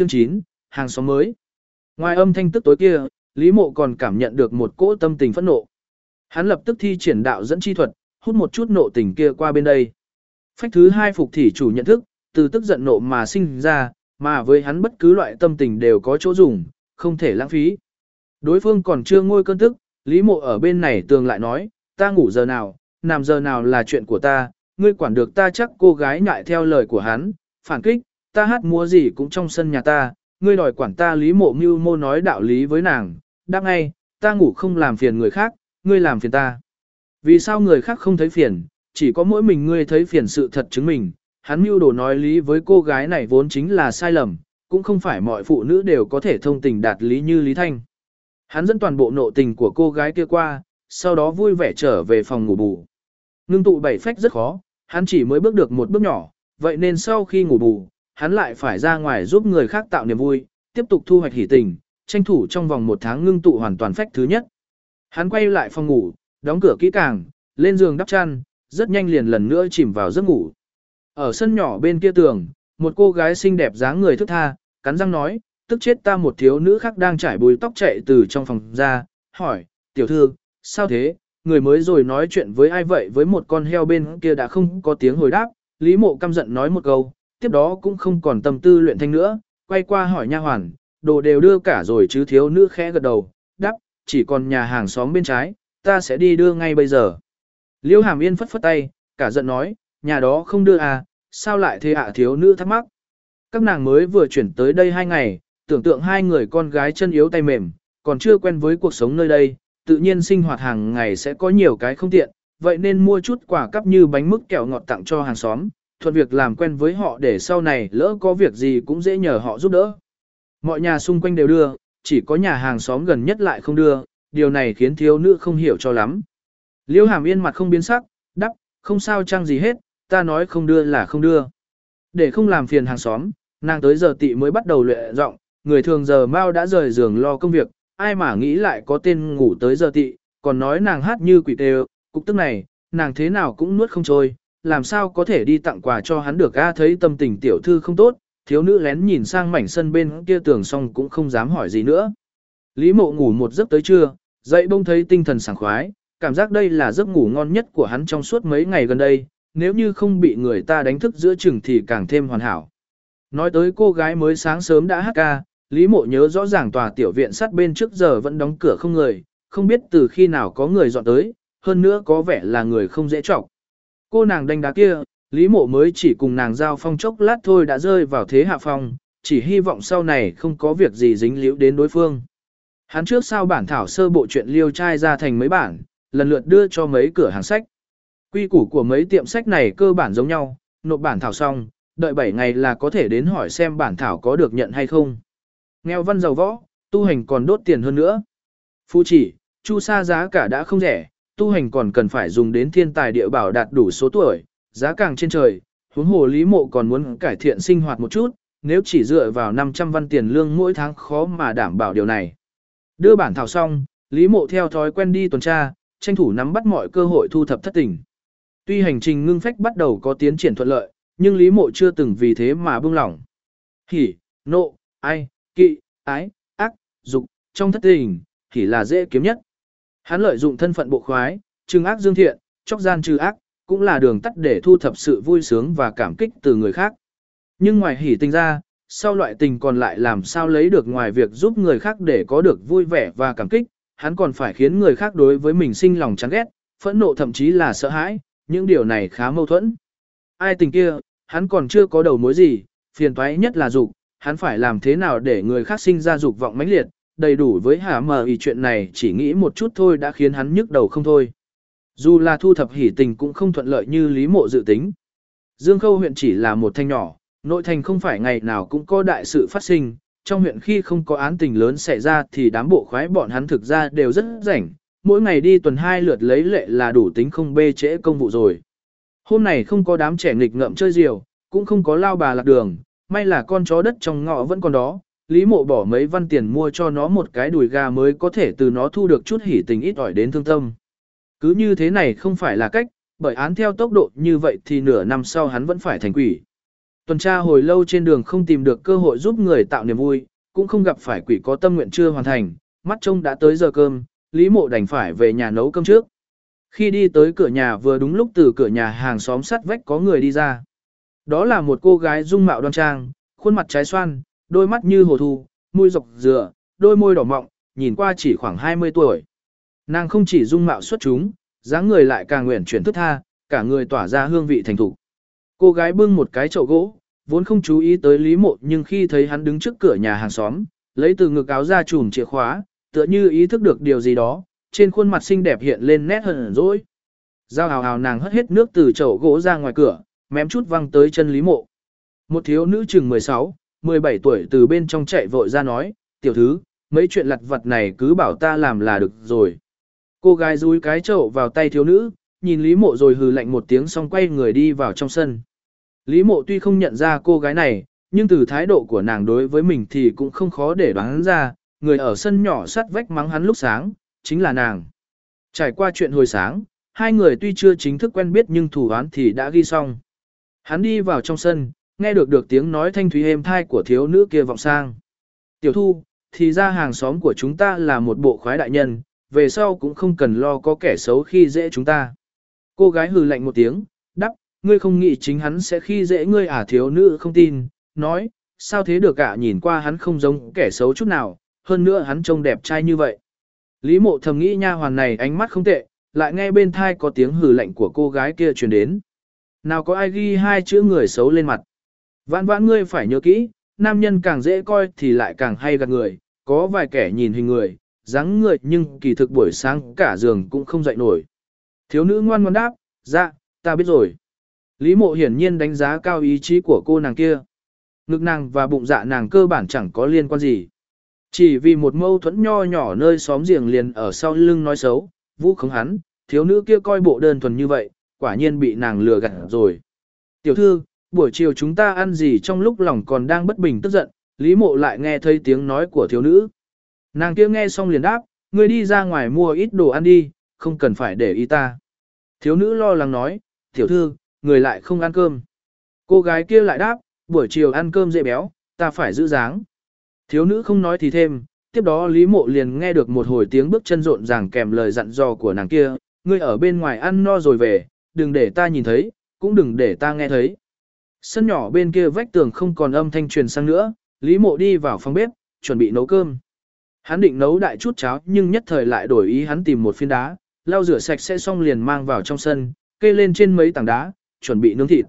Chương 9, hàng xóm mới. Ngoài âm thanh tức tối kia, Lý Mộ còn cảm nhận được một cỗ tâm tình phẫn nộ. Hắn lập tức thi triển đạo dẫn chi thuật, hút một chút nộ tình kia qua bên đây. Phách thứ hai phục thị chủ nhận thức, từ tức giận nộ mà sinh ra, mà với hắn bất cứ loại tâm tình đều có chỗ dùng, không thể lãng phí. Đối phương còn chưa ngôi cơn tức, Lý Mộ ở bên này tường lại nói, ta ngủ giờ nào, nằm giờ nào là chuyện của ta, ngươi quản được ta chắc cô gái nhại theo lời của hắn, phản kích, ta hát múa gì cũng trong sân nhà ta, ngươi đòi quản ta Lý Mộ mưu mô nói đạo lý với nàng, đáp ngay, ta ngủ không làm phiền người khác, ngươi làm phiền ta. Vì sao người khác không thấy phiền, chỉ có mỗi mình ngươi thấy phiền sự thật chứng mình. hắn mưu đồ nói lý với cô gái này vốn chính là sai lầm, cũng không phải mọi phụ nữ đều có thể thông tình đạt lý như Lý Thanh. Hắn dẫn toàn bộ nộ tình của cô gái kia qua, sau đó vui vẻ trở về phòng ngủ bù. Ngưng tụ bảy phách rất khó, hắn chỉ mới bước được một bước nhỏ, vậy nên sau khi ngủ bù, hắn lại phải ra ngoài giúp người khác tạo niềm vui, tiếp tục thu hoạch hỷ tình, tranh thủ trong vòng một tháng ngưng tụ hoàn toàn phách thứ nhất. Hắn quay lại phòng ngủ, đóng cửa kỹ càng, lên giường đắp chăn, rất nhanh liền lần nữa chìm vào giấc ngủ. Ở sân nhỏ bên kia tường, một cô gái xinh đẹp dáng người thức tha, cắn răng nói, tức chết ta một thiếu nữ khác đang trải bùi tóc chạy từ trong phòng ra, hỏi, tiểu thư, sao thế, người mới rồi nói chuyện với ai vậy với một con heo bên kia đã không có tiếng hồi đáp, Lý Mộ căm giận nói một câu, tiếp đó cũng không còn tâm tư luyện thanh nữa, quay qua hỏi nha hoàn, đồ đều đưa cả rồi chứ thiếu nữ khẽ gật đầu, đáp, chỉ còn nhà hàng xóm bên trái, ta sẽ đi đưa ngay bây giờ. Liêu Hàm Yên phất phất tay, cả giận nói, nhà đó không đưa à, sao lại thế ạ thiếu nữ thắc mắc. Các nàng mới vừa chuyển tới đây hai ngày, tưởng tượng hai người con gái chân yếu tay mềm, còn chưa quen với cuộc sống nơi đây, tự nhiên sinh hoạt hàng ngày sẽ có nhiều cái không tiện, vậy nên mua chút quà cắp như bánh mứt kẹo ngọt tặng cho hàng xóm, thuận việc làm quen với họ để sau này lỡ có việc gì cũng dễ nhờ họ giúp đỡ. Mọi nhà xung quanh đều đưa, chỉ có nhà hàng xóm gần nhất lại không đưa, điều này khiến thiếu nữ không hiểu cho lắm. Liêu hàm yên mặt không biến sắc, đắp, không sao chăng gì hết, ta nói không đưa là không đưa. Để không làm phiền hàng xóm, nàng tới giờ tị mới bắt đầu luyện giọng, người thường giờ mau đã rời giường lo công việc, ai mà nghĩ lại có tên ngủ tới giờ tị, còn nói nàng hát như quỷ tê cục tức này, nàng thế nào cũng nuốt không trôi, làm sao có thể đi tặng quà cho hắn được a thấy tâm tình tiểu thư không tốt, thiếu nữ lén nhìn sang mảnh sân bên kia tường xong cũng không dám hỏi gì nữa. Lý mộ ngủ một giấc tới trưa, dậy bông thấy tinh thần sảng khoái, cảm giác đây là giấc ngủ ngon nhất của hắn trong suốt mấy ngày gần đây, nếu như không bị người ta đánh thức giữa chừng thì càng thêm hoàn hảo. Nói tới cô gái mới sáng sớm đã hát ca, Lý Mộ nhớ rõ ràng tòa tiểu viện sát bên trước giờ vẫn đóng cửa không người, không biết từ khi nào có người dọn tới, hơn nữa có vẻ là người không dễ trọng. Cô nàng đánh đá kia, Lý Mộ mới chỉ cùng nàng giao phong chốc lát thôi đã rơi vào thế hạ phong, chỉ hy vọng sau này không có việc gì dính liễu đến đối phương. Hắn trước sau bản thảo sơ bộ chuyện liêu trai ra thành mấy bản, lần lượt đưa cho mấy cửa hàng sách. Quy củ của mấy tiệm sách này cơ bản giống nhau, nộp bản thảo xong, đợi 7 ngày là có thể đến hỏi xem bản thảo có được nhận hay không. Nghèo văn giàu võ, tu hành còn đốt tiền hơn nữa. Phu chỉ, chu sa giá cả đã không rẻ, tu hành còn cần phải dùng đến thiên tài địa bảo đạt đủ số tuổi, giá càng trên trời, huống hồ lý mộ còn muốn cải thiện sinh hoạt một chút, nếu chỉ dựa vào 500 văn tiền lương mỗi tháng khó mà đảm bảo điều này. Đưa bản thảo xong, lý mộ theo thói quen đi tuần tra, tranh thủ nắm bắt mọi cơ hội thu thập thất tình. Tuy hành trình ngưng phách bắt đầu có tiến triển thuận lợi, nhưng lý mộ chưa từng vì thế mà buông lỏng. Hỉ, nộ, ai, kỵ, ái, ác, dục, trong thất tình, thì là dễ kiếm nhất. Hắn lợi dụng thân phận bộ khoái, trừng ác dương thiện, chóc gian trừ ác, cũng là đường tắt để thu thập sự vui sướng và cảm kích từ người khác. Nhưng ngoài hỉ tình ra, sau loại tình còn lại làm sao lấy được ngoài việc giúp người khác để có được vui vẻ và cảm kích, hắn còn phải khiến người khác đối với mình sinh lòng chán ghét, phẫn nộ thậm chí là sợ hãi, những điều này khá mâu thuẫn. Ai tình kia, hắn còn chưa có đầu mối gì, phiền toái nhất là dục, hắn phải làm thế nào để người khác sinh ra dục vọng mãnh liệt, đầy đủ với hạ mờ ý chuyện này chỉ nghĩ một chút thôi đã khiến hắn nhức đầu không thôi. Dù là thu thập hỉ tình cũng không thuận lợi như Lý Mộ dự tính. Dương Khâu huyện chỉ là một thanh nhỏ, nội thành không phải ngày nào cũng có đại sự phát sinh, trong huyện khi không có án tình lớn xảy ra thì đám bộ khoái bọn hắn thực ra đều rất rảnh, mỗi ngày đi tuần hai lượt lấy lệ là đủ tính không bê trễ công vụ rồi. Hôm này không có đám trẻ nghịch ngợm chơi diều, cũng không có lao bà lạc đường, may là con chó đất trong ngõ vẫn còn đó, Lý Mộ bỏ mấy văn tiền mua cho nó một cái đùi gà mới có thể từ nó thu được chút hỉ tình ít ỏi đến thương tâm. Cứ như thế này không phải là cách, bởi án theo tốc độ như vậy thì nửa năm sau hắn vẫn phải thành quỷ. Tuần tra hồi lâu trên đường không tìm được cơ hội giúp người tạo niềm vui, cũng không gặp phải quỷ có tâm nguyện chưa hoàn thành, mắt trông đã tới giờ cơm, Lý Mộ đành phải về nhà nấu cơm trước. Khi đi tới cửa nhà vừa đúng lúc từ cửa nhà hàng xóm sắt vách có người đi ra. Đó là một cô gái dung mạo đoan trang, khuôn mặt trái xoan, đôi mắt như hồ thu, mũi dọc dừa, đôi môi đỏ mọng, nhìn qua chỉ khoảng 20 tuổi. Nàng không chỉ dung mạo xuất chúng, dáng người lại càng nguyện chuyển thức tha, cả người tỏa ra hương vị thành thủ. Cô gái bưng một cái chậu gỗ, vốn không chú ý tới Lý Mộ nhưng khi thấy hắn đứng trước cửa nhà hàng xóm, lấy từ ngực áo ra chùm chìa khóa, tựa như ý thức được điều gì đó, trên khuôn mặt xinh đẹp hiện lên nét hờn dỗi. Giao hào hào nàng hất hết nước từ chậu gỗ ra ngoài cửa, mém chút văng tới chân Lý Mộ. Một thiếu nữ chừng 16, 17 tuổi từ bên trong chạy vội ra nói, tiểu thứ, mấy chuyện lặt vặt này cứ bảo ta làm là được rồi. Cô gái dúi cái chậu vào tay thiếu nữ, nhìn Lý Mộ rồi hừ lạnh một tiếng xong quay người đi vào trong sân. Lý Mộ tuy không nhận ra cô gái này, nhưng từ thái độ của nàng đối với mình thì cũng không khó để đoán ra, người ở sân nhỏ sắt vách mắng hắn lúc sáng, chính là nàng. Trải qua chuyện hồi sáng, hai người tuy chưa chính thức quen biết nhưng thủ án thì đã ghi xong. Hắn đi vào trong sân, nghe được được tiếng nói thanh thúy êm thai của thiếu nữ kia vọng sang. Tiểu thu, thì ra hàng xóm của chúng ta là một bộ khoái đại nhân, về sau cũng không cần lo có kẻ xấu khi dễ chúng ta. Cô gái hừ lạnh một tiếng, đắp, ngươi không nghĩ chính hắn sẽ khi dễ ngươi à thiếu nữ không tin, nói, sao thế được ạ nhìn qua hắn không giống kẻ xấu chút nào, hơn nữa hắn trông đẹp trai như vậy. Lý mộ thầm nghĩ nha hoàn này ánh mắt không tệ, lại nghe bên thai có tiếng hừ lạnh của cô gái kia truyền đến. Nào có ai ghi hai chữ người xấu lên mặt. Vãn vãn ngươi phải nhớ kỹ, nam nhân càng dễ coi thì lại càng hay gạt người, có vài kẻ nhìn hình người, dáng người nhưng kỳ thực buổi sáng cả giường cũng không dậy nổi. Thiếu nữ ngoan ngoan đáp, dạ, ta biết rồi. Lý mộ hiển nhiên đánh giá cao ý chí của cô nàng kia. Ngực nàng và bụng dạ nàng cơ bản chẳng có liên quan gì. Chỉ vì một mâu thuẫn nho nhỏ nơi xóm giềng liền ở sau lưng nói xấu, vũ khống hắn, thiếu nữ kia coi bộ đơn thuần như vậy, quả nhiên bị nàng lừa gạt rồi. Tiểu thư, buổi chiều chúng ta ăn gì trong lúc lòng còn đang bất bình tức giận, Lý mộ lại nghe thấy tiếng nói của thiếu nữ. Nàng kia nghe xong liền đáp, ngươi đi ra ngoài mua ít đồ ăn đi, không cần phải để ý ta. Thiếu nữ lo lắng nói, tiểu thư, người lại không ăn cơm. Cô gái kia lại đáp, buổi chiều ăn cơm dễ béo, ta phải giữ dáng. Thiếu nữ không nói thì thêm, tiếp đó Lý Mộ liền nghe được một hồi tiếng bước chân rộn ràng kèm lời dặn dò của nàng kia, ngươi ở bên ngoài ăn no rồi về, đừng để ta nhìn thấy, cũng đừng để ta nghe thấy. Sân nhỏ bên kia vách tường không còn âm thanh truyền sang nữa, Lý Mộ đi vào phòng bếp, chuẩn bị nấu cơm. Hắn định nấu đại chút cháo nhưng nhất thời lại đổi ý hắn tìm một phiến đá, lau rửa sạch sẽ xong liền mang vào trong sân, kê lên trên mấy tảng đá, chuẩn bị nướng thịt.